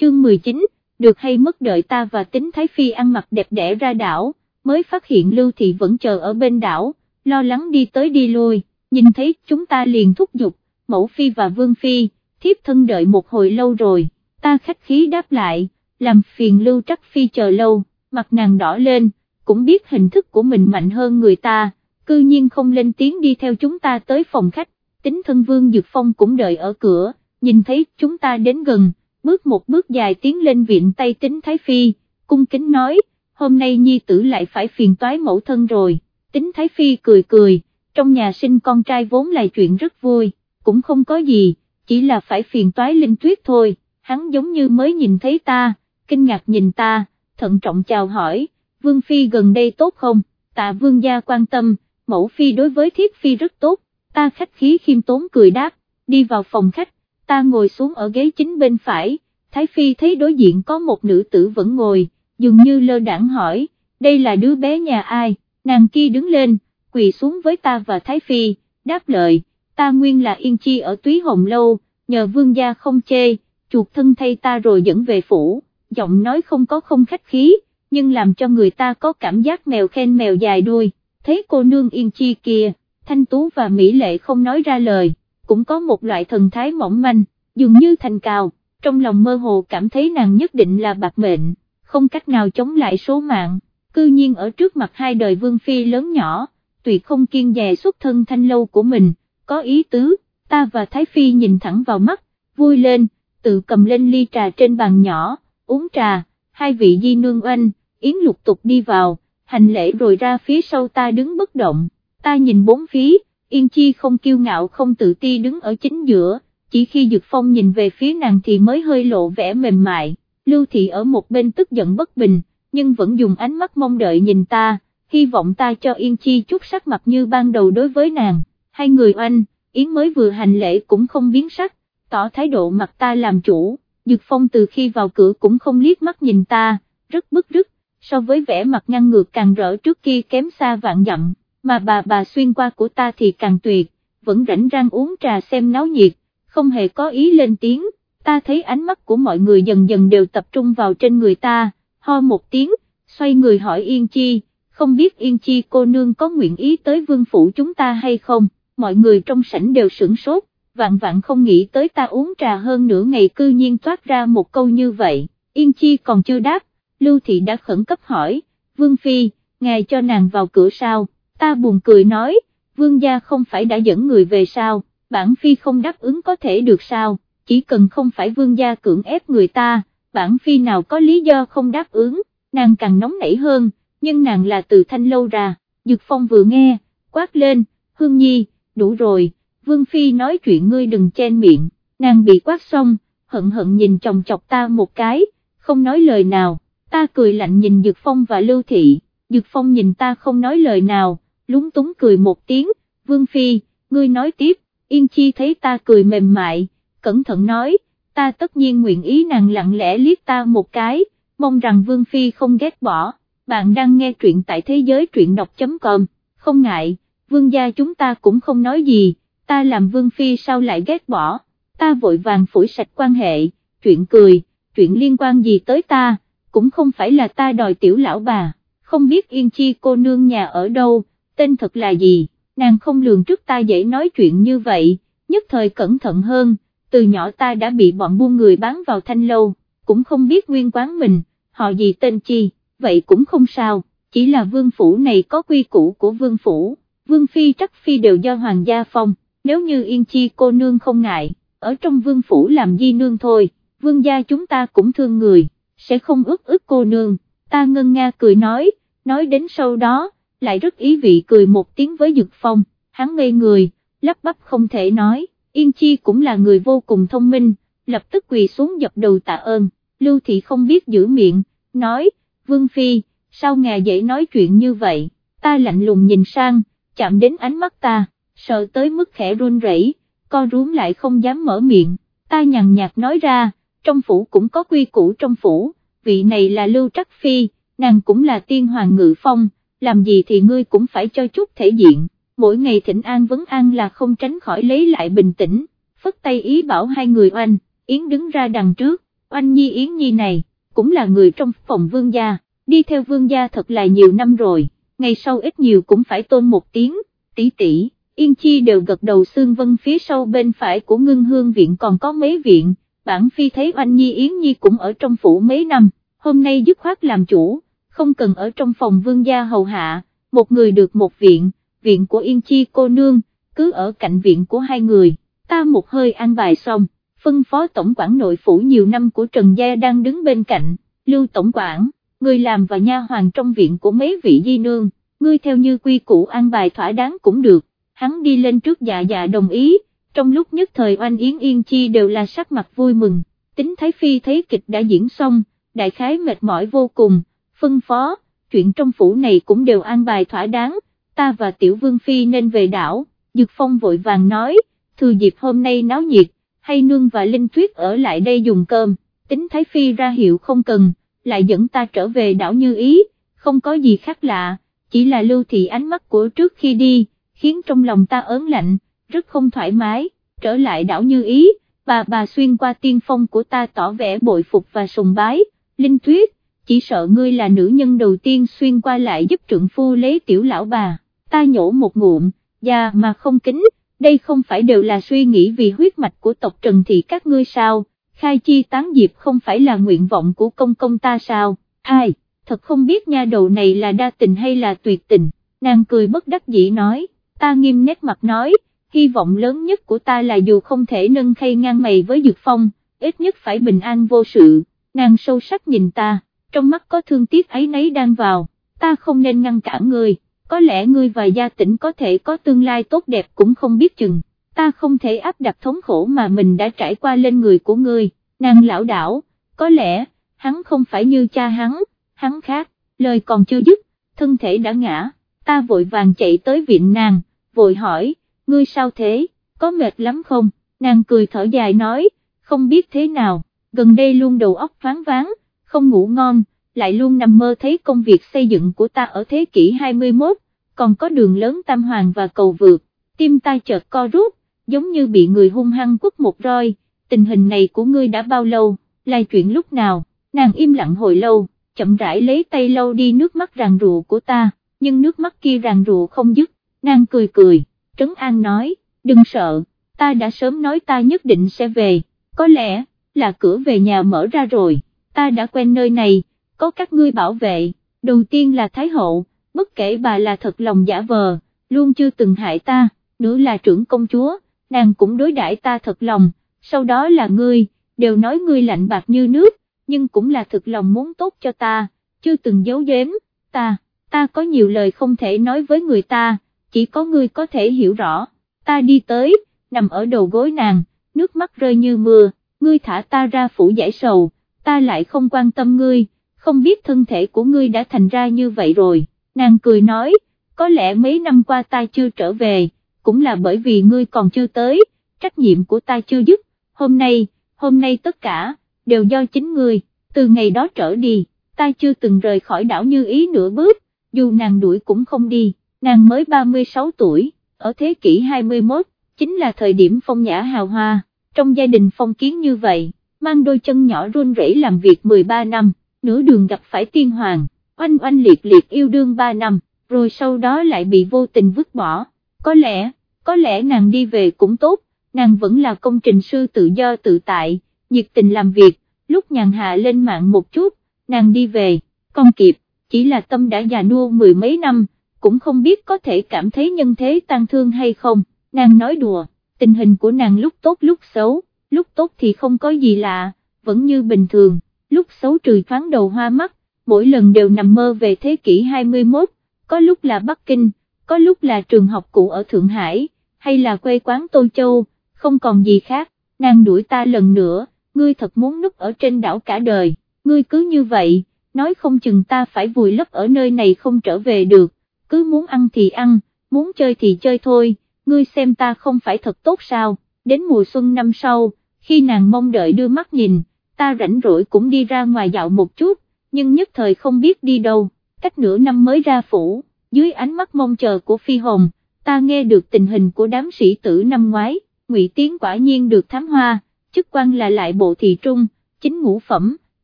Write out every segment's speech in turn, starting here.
chương 19, được hay mất đợi ta và tính Thái Phi ăn mặc đẹp đẽ ra đảo, mới phát hiện Lưu Thị vẫn chờ ở bên đảo, lo lắng đi tới đi lui, nhìn thấy chúng ta liền thúc giục, mẫu Phi và Vương Phi, thiếp thân đợi một hồi lâu rồi, ta khách khí đáp lại, làm phiền Lưu Trắc Phi chờ lâu, mặt nàng đỏ lên, cũng biết hình thức của mình mạnh hơn người ta, cư nhiên không lên tiếng đi theo chúng ta tới phòng khách, tính thân Vương Dược Phong cũng đợi ở cửa, nhìn thấy chúng ta đến gần, bước một bước dài tiến lên viện tay tính Thái Phi, cung kính nói, hôm nay nhi tử lại phải phiền toái mẫu thân rồi, tính Thái Phi cười cười, trong nhà sinh con trai vốn là chuyện rất vui, cũng không có gì, chỉ là phải phiền toái linh tuyết thôi, hắn giống như mới nhìn thấy ta, kinh ngạc nhìn ta, thận trọng chào hỏi, Vương Phi gần đây tốt không, tạ Vương gia quan tâm, mẫu Phi đối với Thiết Phi rất tốt, ta khách khí khiêm tốn cười đáp, đi vào phòng khách, ta ngồi xuống ở ghế chính bên phải, Thái Phi thấy đối diện có một nữ tử vẫn ngồi, dường như lơ đảng hỏi, đây là đứa bé nhà ai, nàng kia đứng lên, quỳ xuống với ta và Thái Phi, đáp lời, ta nguyên là yên chi ở túy hồng lâu, nhờ vương gia không chê, chuột thân thay ta rồi dẫn về phủ, giọng nói không có không khách khí, nhưng làm cho người ta có cảm giác mèo khen mèo dài đuôi, thấy cô nương yên chi kia, thanh tú và mỹ lệ không nói ra lời, cũng có một loại thần thái mỏng manh, dường như thành cào, trong lòng mơ hồ cảm thấy nàng nhất định là bạc mệnh, không cách nào chống lại số mạng, cư nhiên ở trước mặt hai đời vương phi lớn nhỏ, tuyệt không kiên dè xuất thân thanh lâu của mình, có ý tứ, ta và Thái Phi nhìn thẳng vào mắt, vui lên, tự cầm lên ly trà trên bàn nhỏ, uống trà, hai vị di nương oanh, yến lục tục đi vào, hành lễ rồi ra phía sau ta đứng bất động, ta nhìn bốn phía, yên chi không kiêu ngạo không tự ti đứng ở chính giữa, chỉ khi Dược Phong nhìn về phía nàng thì mới hơi lộ vẻ mềm mại, Lưu Thị ở một bên tức giận bất bình, nhưng vẫn dùng ánh mắt mong đợi nhìn ta, hy vọng ta cho Yên Chi chút sắc mặt như ban đầu đối với nàng, hai người oanh, Yến mới vừa hành lễ cũng không biến sắc, tỏ thái độ mặt ta làm chủ, Dược Phong từ khi vào cửa cũng không liếc mắt nhìn ta, rất bức rứt, so với vẻ mặt ngăn ngược càng rỡ trước kia kém xa vạn dặm, mà bà bà xuyên qua của ta thì càng tuyệt, vẫn rảnh rang uống trà xem náo nhiệt, không hề có ý lên tiếng, ta thấy ánh mắt của mọi người dần dần đều tập trung vào trên người ta, ho một tiếng, xoay người hỏi Yên Chi, không biết Yên Chi cô nương có nguyện ý tới vương phủ chúng ta hay không, mọi người trong sảnh đều sửng sốt, vạn vạn không nghĩ tới ta uống trà hơn nửa ngày cư nhiên toát ra một câu như vậy, Yên Chi còn chưa đáp, Lưu Thị đã khẩn cấp hỏi, Vương Phi, ngài cho nàng vào cửa sao, ta buồn cười nói, Vương gia không phải đã dẫn người về sao, bản Phi không đáp ứng có thể được sao, chỉ cần không phải Vương gia cưỡng ép người ta, bản Phi nào có lý do không đáp ứng, nàng càng nóng nảy hơn, nhưng nàng là từ thanh lâu ra, Dực Phong vừa nghe, quát lên, Hương Nhi, đủ rồi, Vương Phi nói chuyện ngươi đừng chen miệng, nàng bị quát xong, hận hận nhìn chồng chọc ta một cái, không nói lời nào, ta cười lạnh nhìn Dực Phong và Lưu Thị, Dực Phong nhìn ta không nói lời nào, lúng túng cười một tiếng, Vương Phi, ngươi nói tiếp, Yên Chi thấy ta cười mềm mại, cẩn thận nói, ta tất nhiên nguyện ý nàng lặng lẽ liếc ta một cái, mong rằng Vương Phi không ghét bỏ, bạn đang nghe truyện tại thế giới truyện đọc.com, không ngại, Vương gia chúng ta cũng không nói gì, ta làm Vương Phi sao lại ghét bỏ, ta vội vàng phủi sạch quan hệ, chuyện cười, chuyện liên quan gì tới ta, cũng không phải là ta đòi tiểu lão bà, không biết Yên Chi cô nương nhà ở đâu, tên thật là gì, nàng không lường trước ta dễ nói chuyện như vậy, nhất thời cẩn thận hơn, từ nhỏ ta đã bị bọn buôn người bán vào thanh lâu, cũng không biết nguyên quán mình, họ gì tên chi, vậy cũng không sao, chỉ là vương phủ này có quy củ của vương phủ, vương phi trắc phi đều do hoàng gia phong, nếu như yên chi cô nương không ngại, ở trong vương phủ làm di nương thôi, vương gia chúng ta cũng thương người, sẽ không ước ước cô nương, ta ngân nga cười nói, nói đến sau đó, lại rất ý vị cười một tiếng với Dực Phong, hắn ngây người, lắp bắp không thể nói, Yên Chi cũng là người vô cùng thông minh, lập tức quỳ xuống dập đầu tạ ơn, Lưu Thị không biết giữ miệng, nói, Vương Phi, sao ngà dễ nói chuyện như vậy, ta lạnh lùng nhìn sang, chạm đến ánh mắt ta, sợ tới mức khẽ run rẩy, co rúm lại không dám mở miệng, ta nhàn nhạt nói ra, trong phủ cũng có quy củ trong phủ, vị này là Lưu Trắc Phi, nàng cũng là tiên hoàng ngự phong, làm gì thì ngươi cũng phải cho chút thể diện, mỗi ngày thịnh an vấn an là không tránh khỏi lấy lại bình tĩnh, phất tay ý bảo hai người oanh, Yến đứng ra đằng trước, oanh nhi yến nhi này, cũng là người trong phòng vương gia, đi theo vương gia thật là nhiều năm rồi, ngày sau ít nhiều cũng phải tôn một tiếng, tỷ tỷ, yên chi đều gật đầu xương vân phía sau bên phải của ngưng hương viện còn có mấy viện, bản phi thấy oanh nhi yến nhi cũng ở trong phủ mấy năm, hôm nay dứt khoát làm chủ, không cần ở trong phòng vương gia hầu hạ, một người được một viện, viện của yên chi cô nương, cứ ở cạnh viện của hai người, ta một hơi an bài xong, phân phó tổng quản nội phủ nhiều năm của Trần Gia đang đứng bên cạnh, lưu tổng quản, người làm và nha hoàng trong viện của mấy vị di nương, ngươi theo như quy củ an bài thỏa đáng cũng được, hắn đi lên trước dạ dạ đồng ý, trong lúc nhất thời oanh yến yên chi đều là sắc mặt vui mừng, tính Thái Phi thấy kịch đã diễn xong, đại khái mệt mỏi vô cùng, phân phó, chuyện trong phủ này cũng đều an bài thỏa đáng, ta và Tiểu Vương Phi nên về đảo, Dược Phong vội vàng nói, thừa dịp hôm nay náo nhiệt, hay nương và Linh Tuyết ở lại đây dùng cơm, tính Thái Phi ra hiệu không cần, lại dẫn ta trở về đảo như ý, không có gì khác lạ, chỉ là lưu thị ánh mắt của trước khi đi, khiến trong lòng ta ớn lạnh, rất không thoải mái, trở lại đảo như ý, bà bà xuyên qua tiên phong của ta tỏ vẻ bội phục và sùng bái, Linh Tuyết, chỉ sợ ngươi là nữ nhân đầu tiên xuyên qua lại giúp trượng phu lấy tiểu lão bà, ta nhổ một ngụm, già mà không kính, đây không phải đều là suy nghĩ vì huyết mạch của tộc Trần Thị các ngươi sao, khai chi tán diệp không phải là nguyện vọng của công công ta sao, ai, thật không biết nha đầu này là đa tình hay là tuyệt tình, nàng cười bất đắc dĩ nói, ta nghiêm nét mặt nói, hy vọng lớn nhất của ta là dù không thể nâng khay ngang mày với Dược Phong, ít nhất phải bình an vô sự, nàng sâu sắc nhìn ta, trong mắt có thương tiếc ấy nấy đang vào, ta không nên ngăn cản ngươi, có lẽ ngươi và gia tỉnh có thể có tương lai tốt đẹp cũng không biết chừng, ta không thể áp đặt thống khổ mà mình đã trải qua lên người của ngươi, nàng lão đảo, có lẽ, hắn không phải như cha hắn, hắn khác, lời còn chưa dứt, thân thể đã ngã, ta vội vàng chạy tới viện nàng, vội hỏi, ngươi sao thế, có mệt lắm không, nàng cười thở dài nói, không biết thế nào, gần đây luôn đầu óc thoáng váng, không ngủ ngon, lại luôn nằm mơ thấy công việc xây dựng của ta ở thế kỷ 21, còn có đường lớn tam hoàng và cầu vượt, tim ta chợt co rút, giống như bị người hung hăng quất một roi, tình hình này của ngươi đã bao lâu, là chuyện lúc nào, nàng im lặng hồi lâu, chậm rãi lấy tay lâu đi nước mắt ràng rụa của ta, nhưng nước mắt kia ràng rụa không dứt, nàng cười cười, Trấn An nói, đừng sợ, ta đã sớm nói ta nhất định sẽ về, có lẽ, là cửa về nhà mở ra rồi, ta đã quen nơi này, có các ngươi bảo vệ, đầu tiên là Thái Hậu, bất kể bà là thật lòng giả vờ, luôn chưa từng hại ta, nữa là trưởng công chúa, nàng cũng đối đãi ta thật lòng, sau đó là ngươi, đều nói ngươi lạnh bạc như nước, nhưng cũng là thật lòng muốn tốt cho ta, chưa từng giấu giếm, ta, ta có nhiều lời không thể nói với người ta, chỉ có ngươi có thể hiểu rõ, ta đi tới, nằm ở đầu gối nàng, nước mắt rơi như mưa, ngươi thả ta ra phủ giải sầu, ta lại không quan tâm ngươi, không biết thân thể của ngươi đã thành ra như vậy rồi, nàng cười nói, có lẽ mấy năm qua ta chưa trở về, cũng là bởi vì ngươi còn chưa tới, trách nhiệm của ta chưa dứt, hôm nay, hôm nay tất cả, đều do chính ngươi, từ ngày đó trở đi, ta chưa từng rời khỏi đảo như ý nửa bước, dù nàng đuổi cũng không đi, nàng mới 36 tuổi, ở thế kỷ 21, chính là thời điểm phong nhã hào hoa, trong gia đình phong kiến như vậy, mang đôi chân nhỏ run rẩy làm việc 13 năm, nửa đường gặp phải tiên hoàng, oanh oanh liệt liệt yêu đương 3 năm, rồi sau đó lại bị vô tình vứt bỏ, có lẽ, có lẽ nàng đi về cũng tốt, nàng vẫn là công trình sư tự do tự tại, nhiệt tình làm việc, lúc nhàn hạ lên mạng một chút, nàng đi về, con kịp, chỉ là tâm đã già nua mười mấy năm, cũng không biết có thể cảm thấy nhân thế tan thương hay không, nàng nói đùa, tình hình của nàng lúc tốt lúc xấu, lúc tốt thì không có gì lạ, vẫn như bình thường, lúc xấu trừ thoáng đầu hoa mắt, mỗi lần đều nằm mơ về thế kỷ 21, có lúc là Bắc Kinh, có lúc là trường học cũ ở Thượng Hải, hay là quê quán Tô Châu, không còn gì khác, nàng đuổi ta lần nữa, ngươi thật muốn núp ở trên đảo cả đời, ngươi cứ như vậy, nói không chừng ta phải vùi lấp ở nơi này không trở về được, cứ muốn ăn thì ăn, muốn chơi thì chơi thôi, ngươi xem ta không phải thật tốt sao, đến mùa xuân năm sau, khi nàng mong đợi đưa mắt nhìn, ta rảnh rỗi cũng đi ra ngoài dạo một chút, nhưng nhất thời không biết đi đâu, cách nửa năm mới ra phủ, dưới ánh mắt mong chờ của Phi Hồng, ta nghe được tình hình của đám sĩ tử năm ngoái, Ngụy Tiến quả nhiên được thám hoa, chức quan là lại bộ thị trung, chính ngũ phẩm,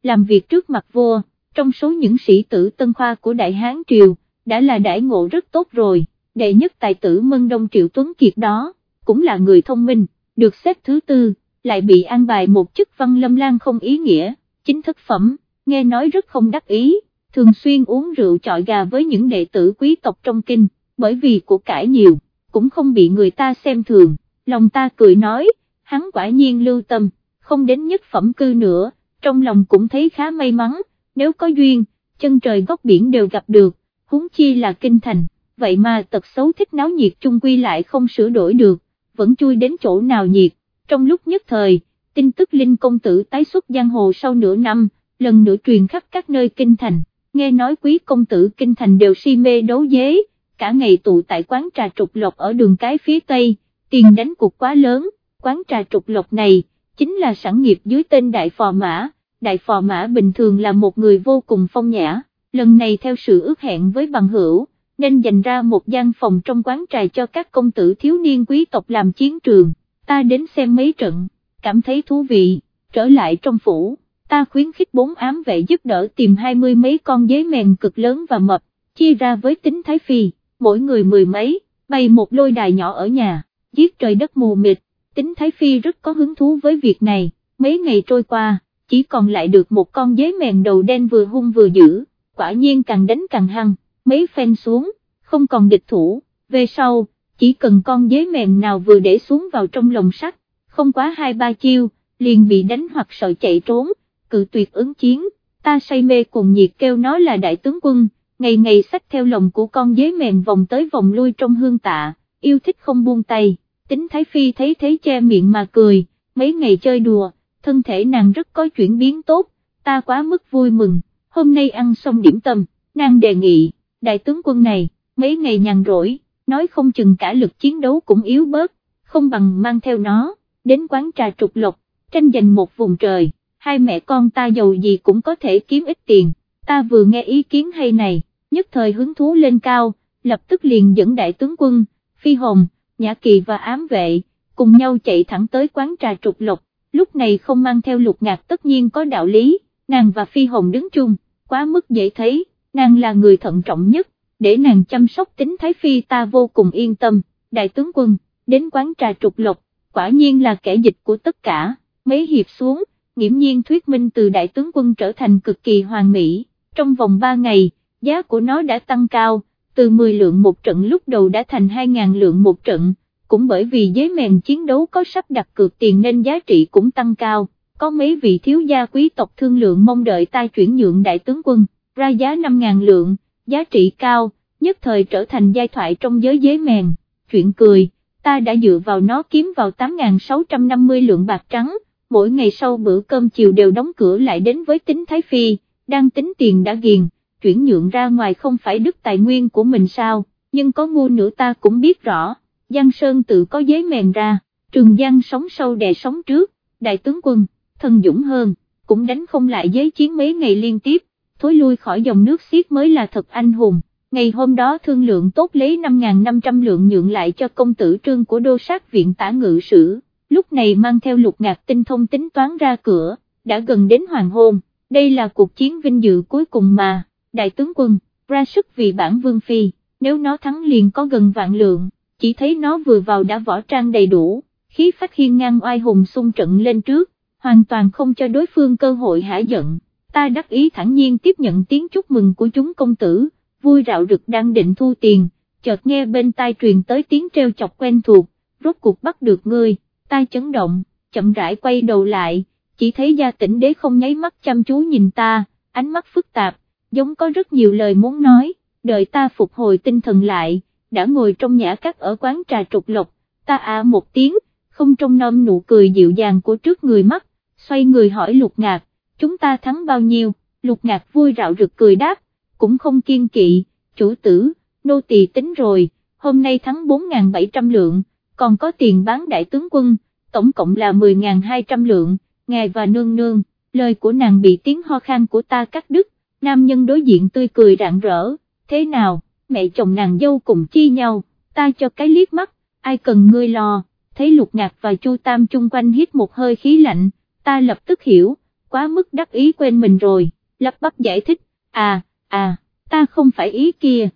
làm việc trước mặt vua, trong số những sĩ tử tân khoa của Đại Hán Triều, đã là đại ngộ rất tốt rồi, đệ nhất tài tử Mân Đông Triệu Tuấn Kiệt đó, cũng là người thông minh, được xếp thứ tư, lại bị an bài một chức văn lâm lan không ý nghĩa, chính thức phẩm, nghe nói rất không đắc ý, thường xuyên uống rượu chọi gà với những đệ tử quý tộc trong kinh, bởi vì của cải nhiều, cũng không bị người ta xem thường, lòng ta cười nói, hắn quả nhiên lưu tâm, không đến nhất phẩm cư nữa, trong lòng cũng thấy khá may mắn, nếu có duyên, chân trời góc biển đều gặp được, huống chi là kinh thành, vậy mà tật xấu thích náo nhiệt chung quy lại không sửa đổi được, vẫn chui đến chỗ nào nhiệt, trong lúc nhất thời, tin tức Linh công tử tái xuất giang hồ sau nửa năm, lần nữa truyền khắp các nơi kinh thành, nghe nói quý công tử kinh thành đều si mê đấu dế, cả ngày tụ tại quán trà trục lộc ở đường cái phía tây, tiền đánh cuộc quá lớn, quán trà trục lộc này, chính là sản nghiệp dưới tên Đại Phò Mã, Đại Phò Mã bình thường là một người vô cùng phong nhã, lần này theo sự ước hẹn với bằng hữu, nên dành ra một gian phòng trong quán trà cho các công tử thiếu niên quý tộc làm chiến trường, ta đến xem mấy trận, cảm thấy thú vị, trở lại trong phủ, ta khuyến khích bốn ám vệ giúp đỡ tìm hai mươi mấy con giấy mèn cực lớn và mập, chia ra với tính Thái Phi, mỗi người mười mấy, bày một lôi đài nhỏ ở nhà, giết trời đất mù mịt, tính Thái Phi rất có hứng thú với việc này, mấy ngày trôi qua, chỉ còn lại được một con giấy mèn đầu đen vừa hung vừa dữ, quả nhiên càng đánh càng hăng, mấy phen xuống, không còn địch thủ, về sau, chỉ cần con giấy mèn nào vừa để xuống vào trong lồng sắt, không quá hai ba chiêu, liền bị đánh hoặc sợ chạy trốn, cự tuyệt ứng chiến, ta say mê cùng nhiệt kêu nó là đại tướng quân, ngày ngày sách theo lồng của con giấy mèn vòng tới vòng lui trong hương tạ, yêu thích không buông tay, tính Thái Phi thấy thế che miệng mà cười, mấy ngày chơi đùa, thân thể nàng rất có chuyển biến tốt, ta quá mức vui mừng, hôm nay ăn xong điểm tâm, nàng đề nghị, đại tướng quân này, mấy ngày nhàn rỗi, nói không chừng cả lực chiến đấu cũng yếu bớt, không bằng mang theo nó, đến quán trà trục lộc, tranh giành một vùng trời, hai mẹ con ta giàu gì cũng có thể kiếm ít tiền, ta vừa nghe ý kiến hay này, nhất thời hứng thú lên cao, lập tức liền dẫn đại tướng quân, phi hồng, nhã kỳ và ám vệ, cùng nhau chạy thẳng tới quán trà trục lộc, lúc này không mang theo lục ngạc tất nhiên có đạo lý, nàng và phi hồng đứng chung, quá mức dễ thấy, nàng là người thận trọng nhất, để nàng chăm sóc tính thái phi ta vô cùng yên tâm, đại tướng quân, đến quán trà trục lộc, quả nhiên là kẻ dịch của tất cả, mấy hiệp xuống, nghiễm nhiên thuyết minh từ đại tướng quân trở thành cực kỳ hoàn mỹ, trong vòng 3 ngày, giá của nó đã tăng cao, từ 10 lượng một trận lúc đầu đã thành 2.000 lượng một trận, cũng bởi vì giấy mèn chiến đấu có sắp đặt cược tiền nên giá trị cũng tăng cao, có mấy vị thiếu gia quý tộc thương lượng mong đợi ta chuyển nhượng đại tướng quân, ra giá 5.000 lượng, giá trị cao, nhất thời trở thành giai thoại trong giới giới mèn, chuyện cười, ta đã dựa vào nó kiếm vào 8.650 lượng bạc trắng, mỗi ngày sau bữa cơm chiều đều đóng cửa lại đến với tính Thái Phi, đang tính tiền đã ghiền, chuyển nhượng ra ngoài không phải đức tài nguyên của mình sao, nhưng có ngu nữa ta cũng biết rõ, Giang Sơn tự có giấy mèn ra, Trường Giang sống sâu đè sống trước, đại tướng quân, thân dũng hơn, cũng đánh không lại giấy chiến mấy ngày liên tiếp, thối lui khỏi dòng nước xiết mới là thật anh hùng. Ngày hôm đó thương lượng tốt lấy 5.500 lượng nhượng lại cho công tử trương của đô sát viện tả ngự sử, lúc này mang theo lục ngạc tinh thông tính toán ra cửa, đã gần đến hoàng hôn, đây là cuộc chiến vinh dự cuối cùng mà, đại tướng quân, ra sức vì bản vương phi, nếu nó thắng liền có gần vạn lượng, chỉ thấy nó vừa vào đã võ trang đầy đủ, khí phách hiên ngang oai hùng xung trận lên trước, hoàn toàn không cho đối phương cơ hội hả giận, ta đắc ý thẳng nhiên tiếp nhận tiếng chúc mừng của chúng công tử, vui rạo rực đang định thu tiền, chợt nghe bên tai truyền tới tiếng treo chọc quen thuộc, rốt cuộc bắt được ngươi, tai chấn động, chậm rãi quay đầu lại, chỉ thấy gia tỉnh đế không nháy mắt chăm chú nhìn ta, ánh mắt phức tạp, giống có rất nhiều lời muốn nói, đợi ta phục hồi tinh thần lại, đã ngồi trong nhã các ở quán trà trục lộc, ta à một tiếng, không trông nom nụ cười dịu dàng của trước người mắt, xoay người hỏi lục ngạc, chúng ta thắng bao nhiêu, lục ngạc vui rạo rực cười đáp, cũng không kiên kỵ, chủ tử, nô tỳ tính rồi, hôm nay thắng 4.700 lượng, còn có tiền bán đại tướng quân, tổng cộng là 10.200 lượng, ngài và nương nương, lời của nàng bị tiếng ho khan của ta cắt đứt, nam nhân đối diện tươi cười rạng rỡ, thế nào, mẹ chồng nàng dâu cùng chi nhau, ta cho cái liếc mắt, ai cần ngươi lo, thấy lục ngạc và chu tam chung quanh hít một hơi khí lạnh, ta lập tức hiểu, quá mức đắc ý quên mình rồi, lắp bắp giải thích, à, à, ta không phải ý kia,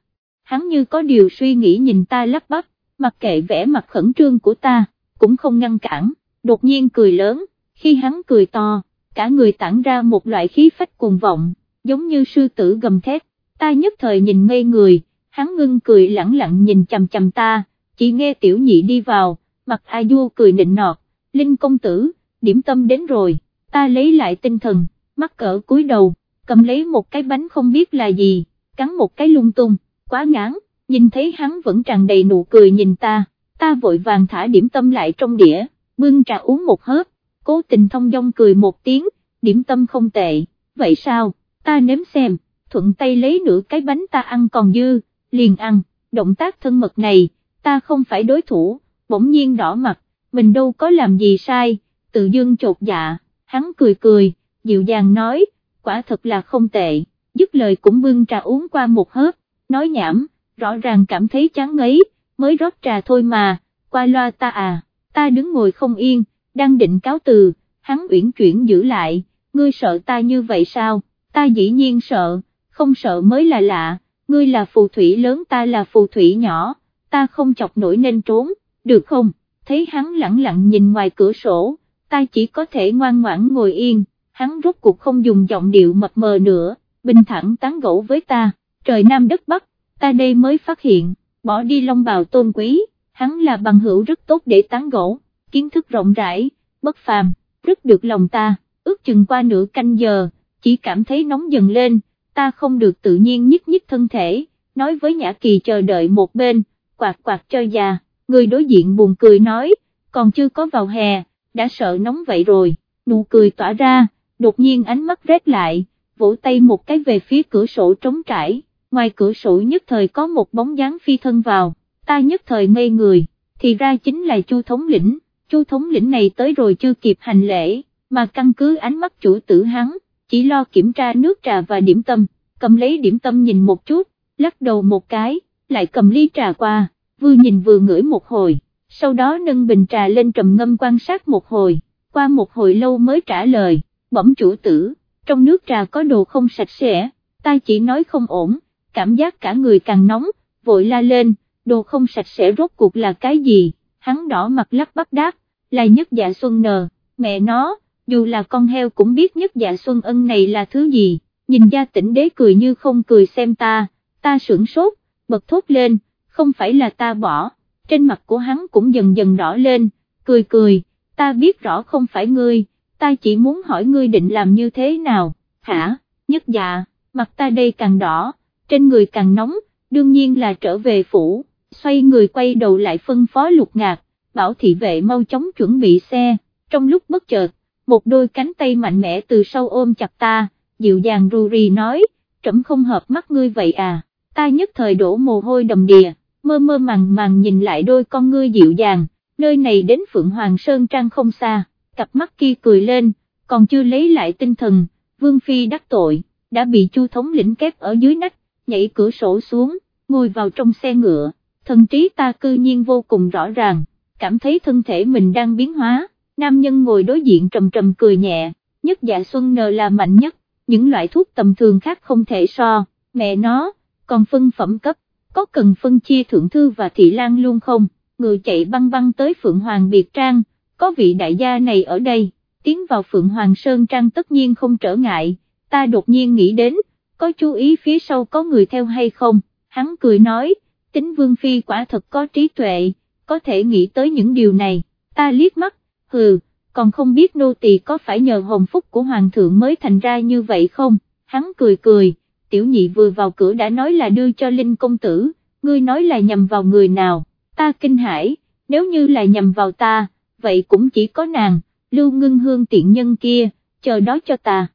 hắn như có điều suy nghĩ nhìn ta lắp bắp, mặc kệ vẻ mặt khẩn trương của ta, cũng không ngăn cản, đột nhiên cười lớn, khi hắn cười to, cả người tản ra một loại khí phách cuồng vọng, giống như sư tử gầm thét, ta nhất thời nhìn ngây người, hắn ngưng cười lẳng lặng nhìn chầm chầm ta, chỉ nghe tiểu nhị đi vào, mặt A Du cười nịnh nọt, Linh công tử, điểm tâm đến rồi, ta lấy lại tinh thần, mắt cỡ cúi đầu, cầm lấy một cái bánh không biết là gì, cắn một cái lung tung, quá ngán, nhìn thấy hắn vẫn tràn đầy nụ cười nhìn ta, ta vội vàng thả điểm tâm lại trong đĩa, bưng trà uống một hớp, cố tình thông dong cười một tiếng, điểm tâm không tệ, vậy sao, ta nếm xem, thuận tay lấy nửa cái bánh ta ăn còn dư, liền ăn, động tác thân mật này, ta không phải đối thủ, bỗng nhiên đỏ mặt, mình đâu có làm gì sai, tự dương chột dạ, hắn cười cười, dịu dàng nói, quả thật là không tệ, dứt lời cũng bưng trà uống qua một hớp, nói nhảm, rõ ràng cảm thấy chán ngấy, mới rót trà thôi mà, qua loa ta à, ta đứng ngồi không yên, đang định cáo từ, hắn uyển chuyển giữ lại, ngươi sợ ta như vậy sao, ta dĩ nhiên sợ, không sợ mới là lạ, ngươi là phù thủy lớn ta là phù thủy nhỏ, ta không chọc nổi nên trốn, được không, thấy hắn lặng lặng nhìn ngoài cửa sổ, ta chỉ có thể ngoan ngoãn ngồi yên, hắn rốt cuộc không dùng giọng điệu mập mờ nữa, bình thẳng tán gẫu với ta, trời nam đất bắc, ta đây mới phát hiện, bỏ đi long bào tôn quý, hắn là bằng hữu rất tốt để tán gẫu, kiến thức rộng rãi, bất phàm, rất được lòng ta, ước chừng qua nửa canh giờ, chỉ cảm thấy nóng dần lên, ta không được tự nhiên nhích nhích thân thể, nói với Nhã Kỳ chờ đợi một bên, quạt quạt cho già, người đối diện buồn cười nói, còn chưa có vào hè, đã sợ nóng vậy rồi, nụ cười tỏa ra, đột nhiên ánh mắt rét lại, vỗ tay một cái về phía cửa sổ trống trải, ngoài cửa sổ nhất thời có một bóng dáng phi thân vào, ta nhất thời ngây người, thì ra chính là Chu thống lĩnh, Chu thống lĩnh này tới rồi chưa kịp hành lễ, mà căn cứ ánh mắt chủ tử hắn, chỉ lo kiểm tra nước trà và điểm tâm, cầm lấy điểm tâm nhìn một chút, lắc đầu một cái, lại cầm ly trà qua, vừa nhìn vừa ngửi một hồi, sau đó nâng bình trà lên trầm ngâm quan sát một hồi, qua một hồi lâu mới trả lời, bẩm chủ tử, trong nước trà có đồ không sạch sẽ, ta chỉ nói không ổn, cảm giác cả người càng nóng, vội la lên, đồ không sạch sẽ rốt cuộc là cái gì, hắn đỏ mặt lắc bắp đáp, là nhất dạ xuân nờ, mẹ nó, dù là con heo cũng biết nhất dạ xuân ân này là thứ gì, nhìn gia tỉnh đế cười như không cười xem ta, ta sửng sốt, bật thốt lên, không phải là ta bỏ, trên mặt của hắn cũng dần dần đỏ lên, cười cười, ta biết rõ không phải ngươi, ta chỉ muốn hỏi ngươi định làm như thế nào, hả, nhất dạ, mặt ta đây càng đỏ, trên người càng nóng, đương nhiên là trở về phủ, xoay người quay đầu lại phân phó lục ngạc, bảo thị vệ mau chóng chuẩn bị xe, trong lúc bất chợt, một đôi cánh tay mạnh mẽ từ sau ôm chặt ta, dịu dàng ru rì nói, trẫm không hợp mắt ngươi vậy à, ta nhất thời đổ mồ hôi đầm đìa, mơ mơ màng màng nhìn lại đôi con ngươi dịu dàng, nơi này đến Phượng Hoàng Sơn Trang không xa, cặp mắt kia cười lên, còn chưa lấy lại tinh thần, Vương Phi đắc tội, đã bị Chu thống lĩnh kép ở dưới nách, nhảy cửa sổ xuống, ngồi vào trong xe ngựa, thần trí ta cư nhiên vô cùng rõ ràng, cảm thấy thân thể mình đang biến hóa, nam nhân ngồi đối diện trầm trầm cười nhẹ, nhất dạ xuân nờ là mạnh nhất, những loại thuốc tầm thường khác không thể so, mẹ nó, còn phân phẩm cấp, có cần phân chia thượng thư và thị lan luôn không, ngựa chạy băng băng tới Phượng Hoàng Biệt Trang, có vị đại gia này ở đây, tiến vào Phượng Hoàng Sơn Trang tất nhiên không trở ngại, ta đột nhiên nghĩ đến, có chú ý phía sau có người theo hay không, hắn cười nói, tính Vương Phi quả thật có trí tuệ, có thể nghĩ tới những điều này, ta liếc mắt, hừ, còn không biết nô tỳ có phải nhờ hồng phúc của Hoàng thượng mới thành ra như vậy không, hắn cười cười tiểu nhị vừa vào cửa đã nói là đưa cho Linh công tử, ngươi nói là nhầm vào người nào, ta kinh hãi, nếu như là nhầm vào ta, vậy cũng chỉ có nàng, lưu ngưng hương tiện nhân kia, chờ đó cho ta,